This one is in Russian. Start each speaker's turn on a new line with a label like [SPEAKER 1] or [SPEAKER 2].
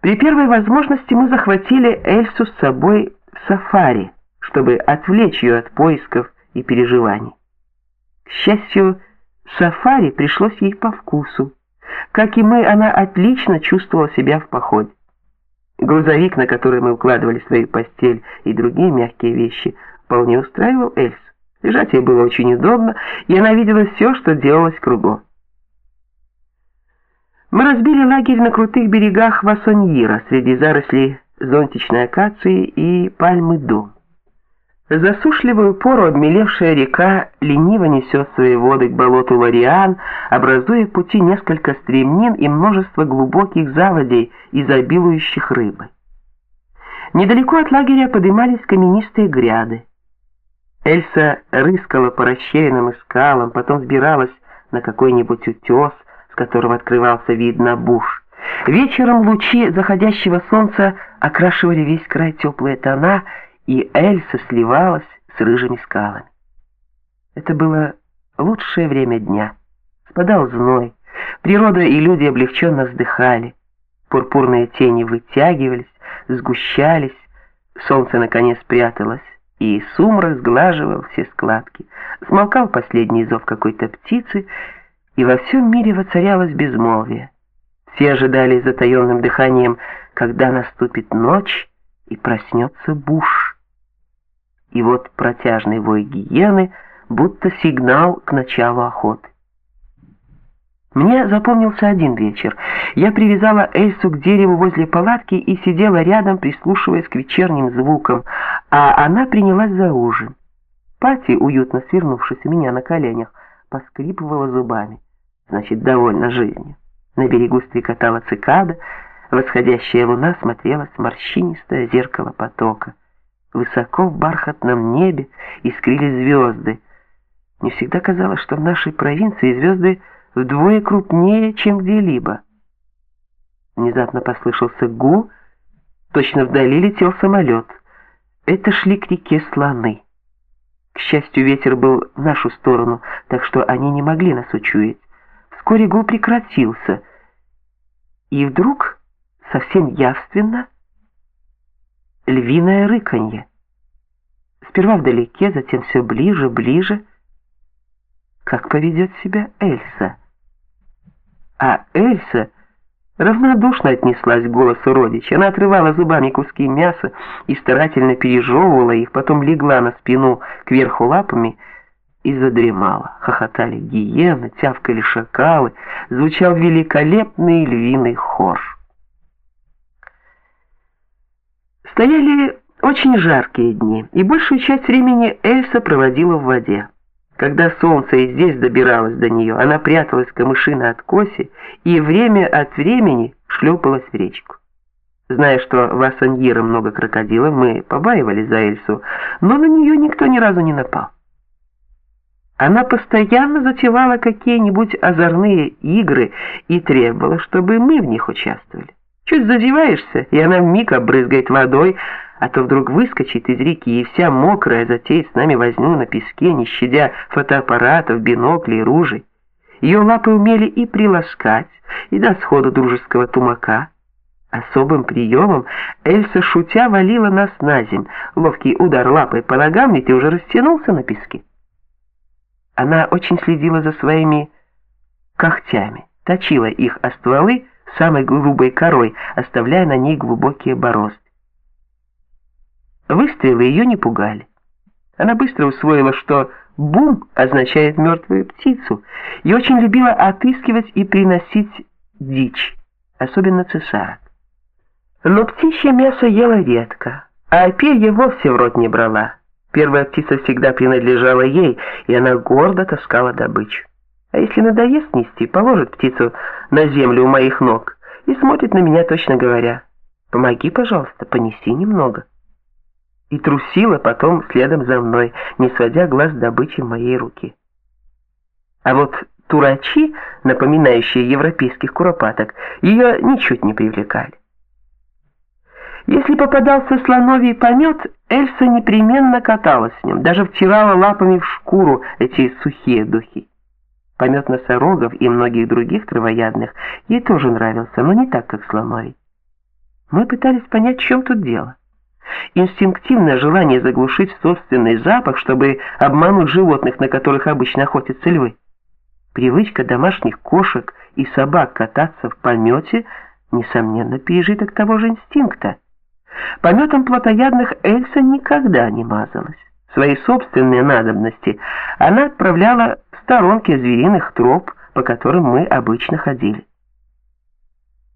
[SPEAKER 1] При первой возможности мы захватили Эльсу с собой в сафари, чтобы отвлечь ее от поисков и переживаний. К счастью, сафари пришлось ей по вкусу. Как и мы, она отлично чувствовала себя в походе. Грузовик, на который мы укладывали свою постель и другие мягкие вещи, вполне устраивал Эльсу. Лежать ей было очень удобно, и она видела все, что делалось кругом. Мы разбили лагерь на крутых берегах Васоньира среди зарослей зонтичной акации и пальмы дом. Засушливую пору обмелевшая река лениво несет свои воды к болоту Лариан, образуя пути несколько стремнин и множество глубоких заводей, изобилующих рыбой. Недалеко от лагеря поднимались каменистые гряды. Эльса рыскала по расщелинам и скалам, потом сбиралась на какой-нибудь утес, которого открывался вид на буш. Вечером лучи заходящего солнца окрашивали весь край теплые тона, и Эльса сливалась с рыжими скалами. Это было лучшее время дня. Спадал зной, природа и люди облегченно вздыхали, пурпурные тени вытягивались, сгущались, солнце наконец спряталось, и сумрак сглаживал все складки. Смолкал последний зов какой-то птицы, и во всем мире воцарялось безмолвие. Все ожидали затаенным дыханием, когда наступит ночь и проснется буш и вот протяжный вой гиены, будто сигнал к началу охоты. Мне запомнился один вечер. Я привязала Эльсу к дереву возле палатки и сидела рядом, прислушиваясь к вечерним звукам, а она принялась за ужин. Пати, уютно свернувшись у меня на коленях, поскрипывала зубами. Значит, довольна жизнью. На берегу стрекотала цикада, восходящая луна смотрела с морщинистое зеркало потока. Высоко в бархатном небе искрились звезды. Мне всегда казалось, что в нашей провинции звезды вдвое крупнее, чем где-либо. Внезапно послышался гул, точно вдали летел самолет. Это шли к реке слоны. К счастью, ветер был в нашу сторону, так что они не могли нас учуять. Вскоре гул прекратился, и вдруг, совсем явственно, львиное рыканье. Сперва вдалеке, затем все ближе, ближе. Как поведет себя Эльса? А Эльса равнодушно отнеслась к голосу родича. Она отрывала зубами куски мяса и старательно пережевывала их, потом легла на спину кверху лапами и задремала. Хохотали гиены, тявкали шакалы, звучал великолепный львиный хор. Стояли очень жаркие дни, и большую часть времени Эльса проводила в воде. Когда солнце и здесь добиралось до нее, она пряталась в камыши на откосе и время от времени шлепалась в речку. Зная, что в Ассаньере много крокодилов, мы побаивались за Эльсу, но на нее никто ни разу не напал. Она постоянно затевала какие-нибудь озорные игры и требовала, чтобы мы в них участвовали. Чуть задеваешься, и она вмиг обрызгает водой, а то вдруг выскочит из реки и вся мокрая затеет с нами возню на песке, не щадя фотоаппаратов, биноклей, ружей. Ее лапы умели и приласкать, и до схода дружеского тумака. Особым приемом Эльса шутя валила нас на земь. Ловкий удар лапой по ногам, и ты уже растянулся на песке. Она очень следила за своими когтями, точила их о стволы, самой грубой корой, оставляя на ней глубокие борозды. Выстрелы ее не пугали. Она быстро усвоила, что «бум» означает мертвую птицу, и очень любила отыскивать и приносить дичь, особенно цесарок. Но птичье мясо ела редко, а перья вовсе в рот не брала. Первая птица всегда принадлежала ей, и она гордо таскала добычу. А если надоест нести, положит птицу на землю у моих ног и смотрит на меня, точно говоря, «Помоги, пожалуйста, понеси немного». И трусила потом следом за мной, не сводя глаз добычи в моей руки. А вот турачи, напоминающие европейских куропаток, ее ничуть не привлекали. Если попадался слоновий помет, Эльса непременно каталась с ним, даже втирала лапами в шкуру эти сухие духи. Помет носорогов и многих других травоядных ей тоже нравился, но не так, как слоновий. Мы пытались понять, в чем тут дело. Инстинктивное желание заглушить собственный запах, чтобы обмануть животных, на которых обычно охотятся львы. Привычка домашних кошек и собак кататься в помете, несомненно, пережиток того же инстинкта. Пометом плотоядных Эльса никогда не мазалась. Свои собственные надобности она отправляла в сторонке звериных троп, по которым мы обычно ходили.